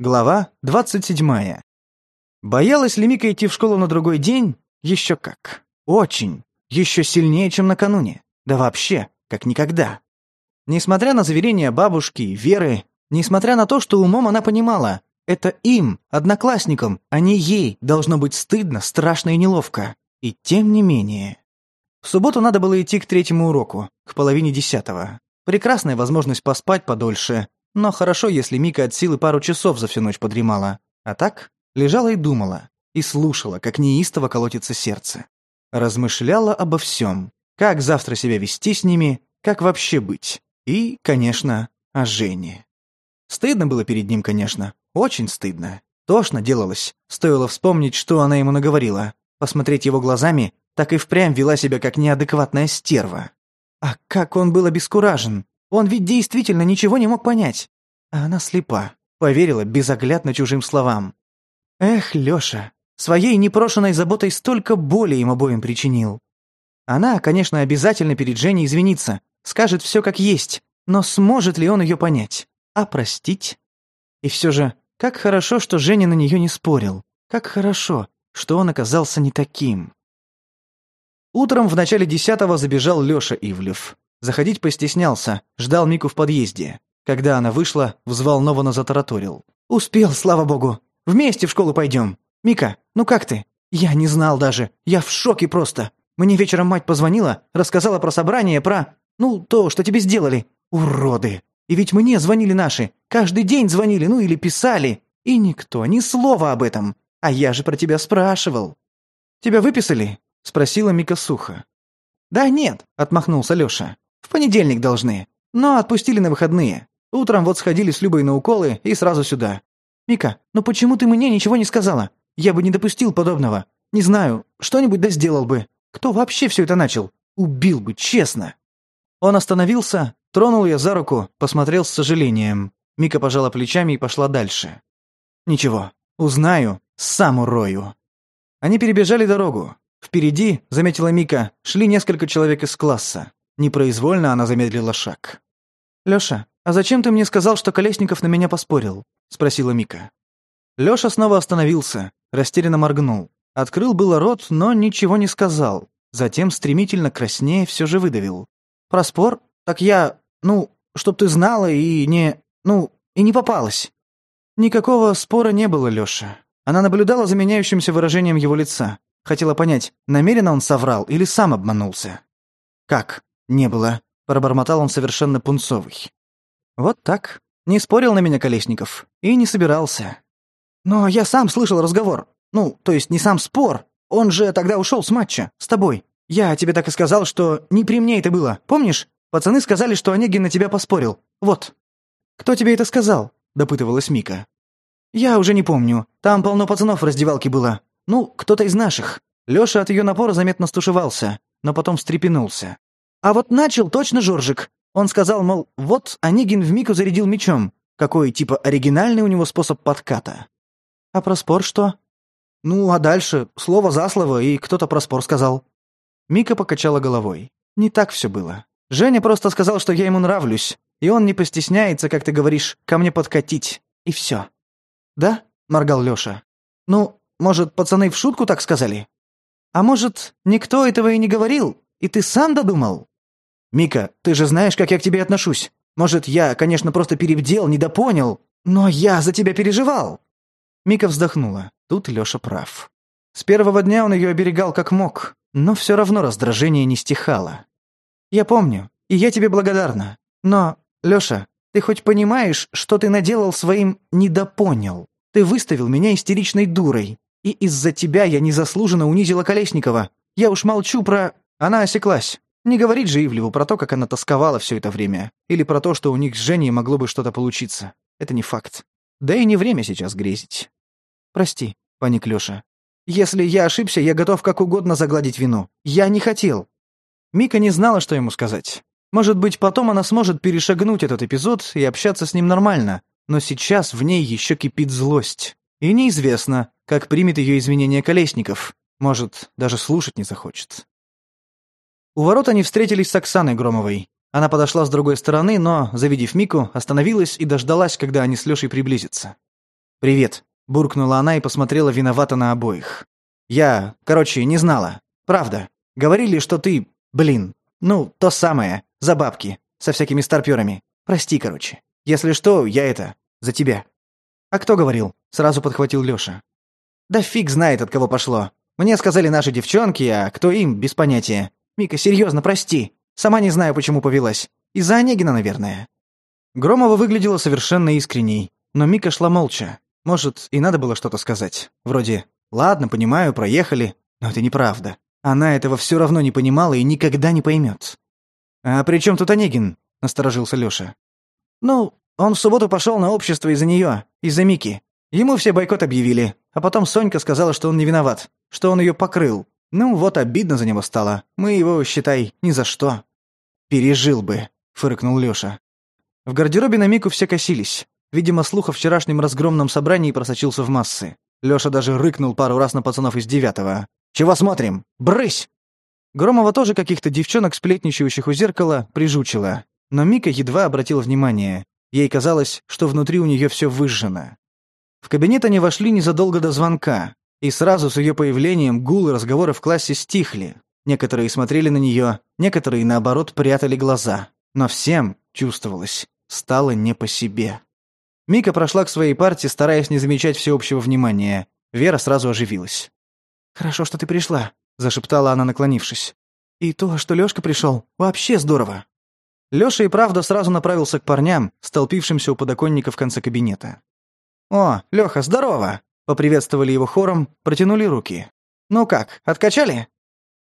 Глава 27. Боялась ли Мика идти в школу на другой день? Еще как. Очень. Еще сильнее, чем накануне. Да вообще, как никогда. Несмотря на заверения бабушки и Веры, несмотря на то, что умом она понимала, это им, одноклассникам, а не ей, должно быть стыдно, страшно и неловко. И тем не менее. В субботу надо было идти к третьему уроку, к половине десятого. Прекрасная возможность поспать подольше, но хорошо, если Мика от силы пару часов за всю ночь подремала. А так лежала и думала, и слушала, как неистово колотится сердце. Размышляла обо всем. Как завтра себя вести с ними, как вообще быть. И, конечно, о Жене. Стыдно было перед ним, конечно. Очень стыдно. Тошно делалось. Стоило вспомнить, что она ему наговорила. Посмотреть его глазами, так и впрямь вела себя как неадекватная стерва. А как он был обескуражен, он ведь действительно ничего не мог понять. А она слепа, поверила безоглядно чужим словам. Эх, Лёша, своей непрошенной заботой столько боли им обоим причинил. Она, конечно, обязательно перед Женей извинится, скажет все как есть, но сможет ли он ее понять? А простить? И все же, как хорошо, что Женя на нее не спорил. Как хорошо, что он оказался не таким. Утром в начале десятого забежал Лёша Ивлев. Заходить постеснялся, ждал Мику в подъезде. Когда она вышла, взволнованно затараторил. «Успел, слава богу! Вместе в школу пойдем! Мика, ну как ты? Я не знал даже! Я в шоке просто! Мне вечером мать позвонила, рассказала про собрание, про... Ну, то, что тебе сделали. Уроды! И ведь мне звонили наши. Каждый день звонили, ну или писали. И никто, ни слова об этом. А я же про тебя спрашивал». «Тебя выписали?» — спросила Мика сухо. «Да нет», — отмахнулся Лёша. В понедельник должны. Но отпустили на выходные. Утром вот сходили с Любой на уколы и сразу сюда. Мика, ну почему ты мне ничего не сказала? Я бы не допустил подобного. Не знаю, что-нибудь да сделал бы. Кто вообще все это начал? Убил бы, честно. Он остановился, тронул ее за руку, посмотрел с сожалением. Мика пожала плечами и пошла дальше. Ничего, узнаю, сам урою. Они перебежали дорогу. Впереди, заметила Мика, шли несколько человек из класса. Непроизвольно она замедлила шаг. «Лёша, а зачем ты мне сказал, что Колесников на меня поспорил?» — спросила Мика. Лёша снова остановился, растерянно моргнул. Открыл было рот, но ничего не сказал. Затем стремительно краснее все же выдавил. «Про спор? Так я... Ну, чтоб ты знала и не... Ну, и не попалась». Никакого спора не было, Лёша. Она наблюдала за меняющимся выражением его лица. Хотела понять, намеренно он соврал или сам обманулся. «Как? «Не было», — пробормотал он совершенно пунцовый. «Вот так. Не спорил на меня Колесников. И не собирался. Но я сам слышал разговор. Ну, то есть не сам спор. Он же тогда ушел с матча. С тобой. Я тебе так и сказал, что не при мне это было. Помнишь? Пацаны сказали, что Онегин на тебя поспорил. Вот». «Кто тебе это сказал?» — допытывалась Мика. «Я уже не помню. Там полно пацанов в раздевалке было. Ну, кто-то из наших. Лёша от её напора заметно стушевался, но потом встрепенулся. А вот начал точно Жоржик. Он сказал, мол, вот Онегин вмиг зарядил мечом. Какой, типа, оригинальный у него способ подката. А про спор что? Ну, а дальше слово за слово, и кто-то про спор сказал. Мика покачала головой. Не так все было. Женя просто сказал, что я ему нравлюсь, и он не постесняется, как ты говоришь, ко мне подкатить, и все. «Да?» — моргал Лёша. «Ну, может, пацаны в шутку так сказали? А может, никто этого и не говорил, и ты сам додумал?» «Мика, ты же знаешь, как я к тебе отношусь. Может, я, конечно, просто перебдел, недопонял, но я за тебя переживал!» Мика вздохнула. Тут Лёша прав. С первого дня он её оберегал как мог, но всё равно раздражение не стихало. «Я помню, и я тебе благодарна. Но, Лёша, ты хоть понимаешь, что ты наделал своим «недопонял»? Ты выставил меня истеричной дурой, и из-за тебя я незаслуженно унизила Колесникова. Я уж молчу про...» Она осеклась. Не говорить же Ивлеву про то, как она тосковала все это время, или про то, что у них с Женей могло бы что-то получиться. Это не факт. Да и не время сейчас грезить. «Прости», — паник Лёша. «Если я ошибся, я готов как угодно загладить вину. Я не хотел». Мика не знала, что ему сказать. Может быть, потом она сможет перешагнуть этот эпизод и общаться с ним нормально, но сейчас в ней еще кипит злость. И неизвестно, как примет ее извинения Колесников. Может, даже слушать не захочет. У ворот они встретились с Оксаной Громовой. Она подошла с другой стороны, но, завидев Мику, остановилась и дождалась, когда они с Лешей приблизятся. «Привет», — буркнула она и посмотрела виновато на обоих. «Я, короче, не знала. Правда. Говорили, что ты, блин, ну, то самое, за бабки, со всякими старпёрами. Прости, короче. Если что, я это, за тебя». «А кто говорил?» — сразу подхватил Лёша. «Да фиг знает, от кого пошло. Мне сказали наши девчонки, а кто им, без понятия. Мика, серьезно, прости. Сама не знаю, почему повелась. Из-за Онегина, наверное». Громова выглядела совершенно искренней, но Мика шла молча. Может, и надо было что-то сказать. Вроде «Ладно, понимаю, проехали». Но это неправда. Она этого все равно не понимала и никогда не поймет. «А при чем тут Онегин?» — насторожился Лёша. «Ну, он в субботу пошел на общество из-за нее, из-за Мики. Ему все бойкот объявили, а потом Сонька сказала, что он не виноват, что он ее покрыл, ну вот обидно за него стало. Мы его, считай, ни за что. Пережил бы, фыркнул Лёша. В гардеробе на Мику все косились. Видимо, слух о вчерашнем разгромном собрании просочился в массы. Лёша даже рыкнул пару раз на пацанов из девятого. «Чего смотрим? Брысь!» Громова тоже каких-то девчонок, сплетничающих у зеркала, прижучила. Но Мика едва обратила внимание. Ей казалось, что внутри у нее все выжжено. В кабинет они вошли незадолго до звонка. И сразу с ее появлением гул и разговоры в классе стихли. Некоторые смотрели на нее, некоторые, наоборот, прятали глаза. Но всем, чувствовалось, стало не по себе. Мика прошла к своей партии, стараясь не замечать всеобщего внимания. Вера сразу оживилась. «Хорошо, что ты пришла», — зашептала она, наклонившись. «И то, что Лёшка пришёл, вообще здорово». Лёша и правда сразу направился к парням, столпившимся у подоконника в конце кабинета. «О, Лёха, здорово!» Поприветствовали его хором, протянули руки. «Ну как, откачали?»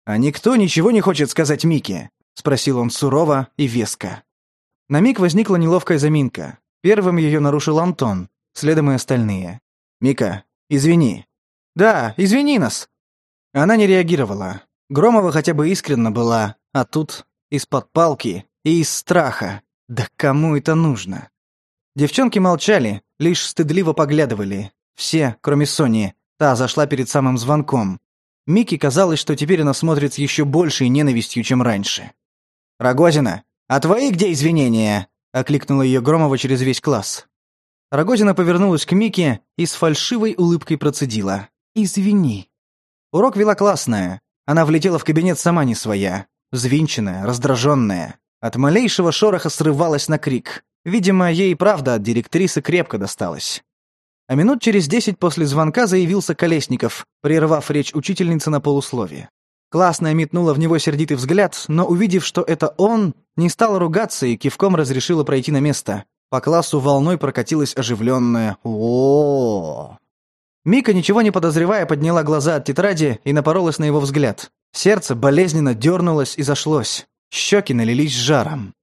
«А никто ничего не хочет сказать Мике. спросил он сурово и веско. На миг возникла неловкая заминка. Первым ее нарушил Антон, следом и остальные. «Мика, извини». «Да, извини нас». Она не реагировала. Громова хотя бы искренна была, а тут из-под палки и из страха. Да кому это нужно? Девчонки молчали, лишь стыдливо поглядывали, все, кроме Сони. Та зашла перед самым звонком. Микки казалось, что теперь она смотрит с еще большей ненавистью, чем раньше. «Рогозина, а твои где извинения?» – окликнула ее Громова через весь класс. Рогозина повернулась к Мике и с фальшивой улыбкой процедила. «Извини». Урок вела классная. Она влетела в кабинет сама не своя. Взвинченная, раздраженная. От малейшего шороха срывалась на крик. Видимо, ей правда от директрисы крепко досталось. А минут через десять после звонка заявился Колесников, прервав речь учительницы на полусловие. Классная метнула в него сердитый взгляд, но, увидев, что это он, не стала ругаться и кивком разрешила пройти на место. По классу волной прокатилась оживленная о, Мика, ничего не подозревая, подняла глаза от тетради и напоролась на его взгляд. Сердце болезненно дернулось и зашлось. Щеки налились жаром.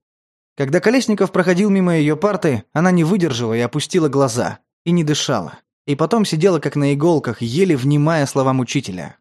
Когда Колесников проходил мимо ее парты, она не выдержала и опустила глаза и не дышала. И потом сидела как на иголках, еле внимая словам учителя.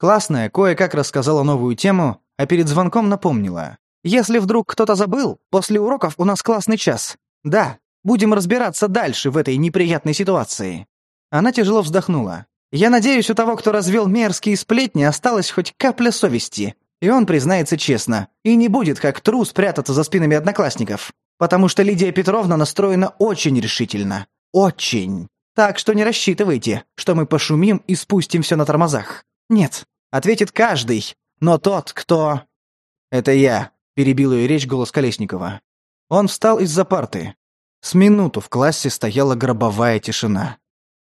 Классная кое-как рассказала новую тему, а перед звонком напомнила. «Если вдруг кто-то забыл, после уроков у нас классный час. Да, будем разбираться дальше в этой неприятной ситуации». Она тяжело вздохнула. «Я надеюсь, у того, кто развел мерзкие сплетни, осталась хоть капля совести. И он признается честно. И не будет, как трус, прятаться за спинами одноклассников. Потому что Лидия Петровна настроена очень решительно очень. Так что не рассчитывайте, что мы пошумим и спустим все на тормозах. Нет, ответит каждый, но тот, кто... Это я, перебил ее речь голос Колесникова. Он встал из-за парты. С минуту в классе стояла гробовая тишина.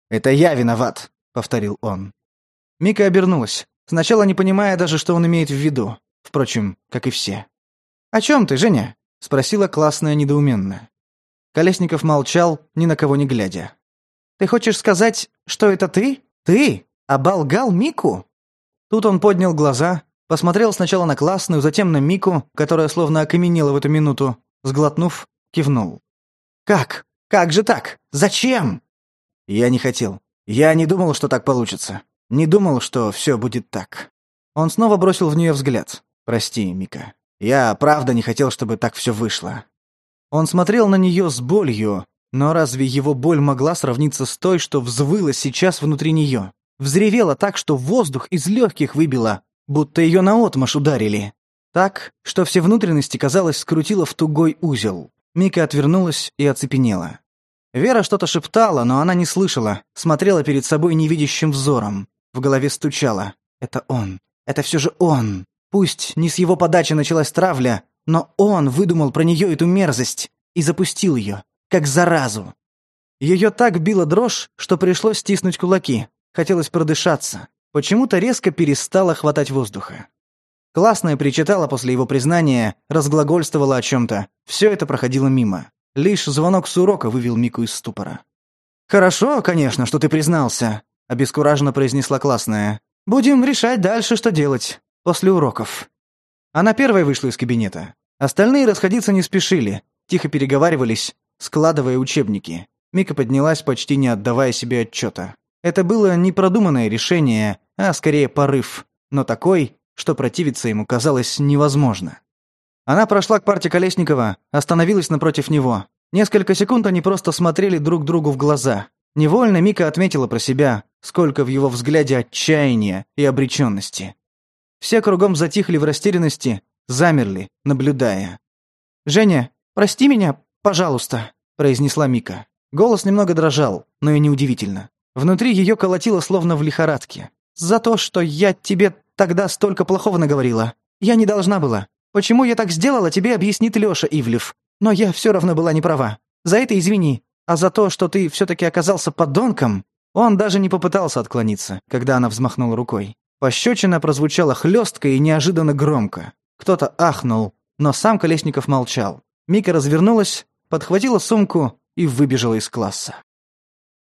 «Это я виноват», — повторил он. Мика обернулась, сначала не понимая даже, что он имеет в виду. Впрочем, как и все. «О чем ты, Женя?» — спросила классная недоуменно. Колесников молчал, ни на кого не глядя. «Ты хочешь сказать, что это ты? Ты? Оболгал Мику?» Тут он поднял глаза, посмотрел сначала на классную, затем на Мику, которая словно окаменела в эту минуту, сглотнув, кивнул. «Как? Как же так? Зачем?» «Я не хотел. Я не думал, что так получится. Не думал, что все будет так». Он снова бросил в нее взгляд. «Прости, Мика. Я правда не хотел, чтобы так все вышло. Он смотрел на нее с болью, но разве его боль могла сравниться с той, что взвыла сейчас внутри нее? Взревела так, что воздух из легких выбила, будто ее наотмашь ударили. Так, что все внутренности, казалось, скрутило в тугой узел. Мика отвернулась и оцепенела. Вера что-то шептала, но она не слышала, смотрела перед собой невидящим взором. В голове стучало. «Это он. Это все же он. Пусть не с его подачи началась травля, но он выдумал про нее эту мерзость и запустил ее, как заразу. Ее так била дрожь, что пришлось стиснуть кулаки. Хотелось продышаться. Почему-то резко перестала хватать воздуха. Классная причитала после его признания, разглагольствовала о чем-то. Все это проходило мимо. Лишь звонок с урока вывел Мику из ступора. «Хорошо, конечно, что ты признался», — обескураженно произнесла классная. «Будем решать дальше, что делать. После уроков». Она первая вышла из кабинета. Остальные расходиться не спешили, тихо переговаривались, складывая учебники. Мика поднялась, почти не отдавая себе отчета. Это было не продуманное решение, а скорее порыв, но такой, что противиться ему казалось невозможно. Она прошла к парте Колесникова, остановилась напротив него. Несколько секунд они просто смотрели друг другу в глаза. Невольно Мика отметила про себя, сколько в его взгляде отчаяния и обреченности. Все кругом затихли в растерянности, замерли, наблюдая. «Женя, прости меня, пожалуйста», — произнесла Мика. Голос немного дрожал, но и неудивительно. Внутри ее колотило словно в лихорадке. «За то, что я тебе тогда столько плохого наговорила. Я не должна была. Почему я так сделала, тебе объяснит Лёша Ивлев. Но я все равно была не права. За это извини. А за то, что ты все таки оказался подонком...» Он даже не попытался отклониться, когда она взмахнула рукой. Пощечина прозвучала хлестко и неожиданно громко. Кто-то ахнул, но сам Колесников молчал. Мика развернулась, подхватила сумку и выбежала из класса.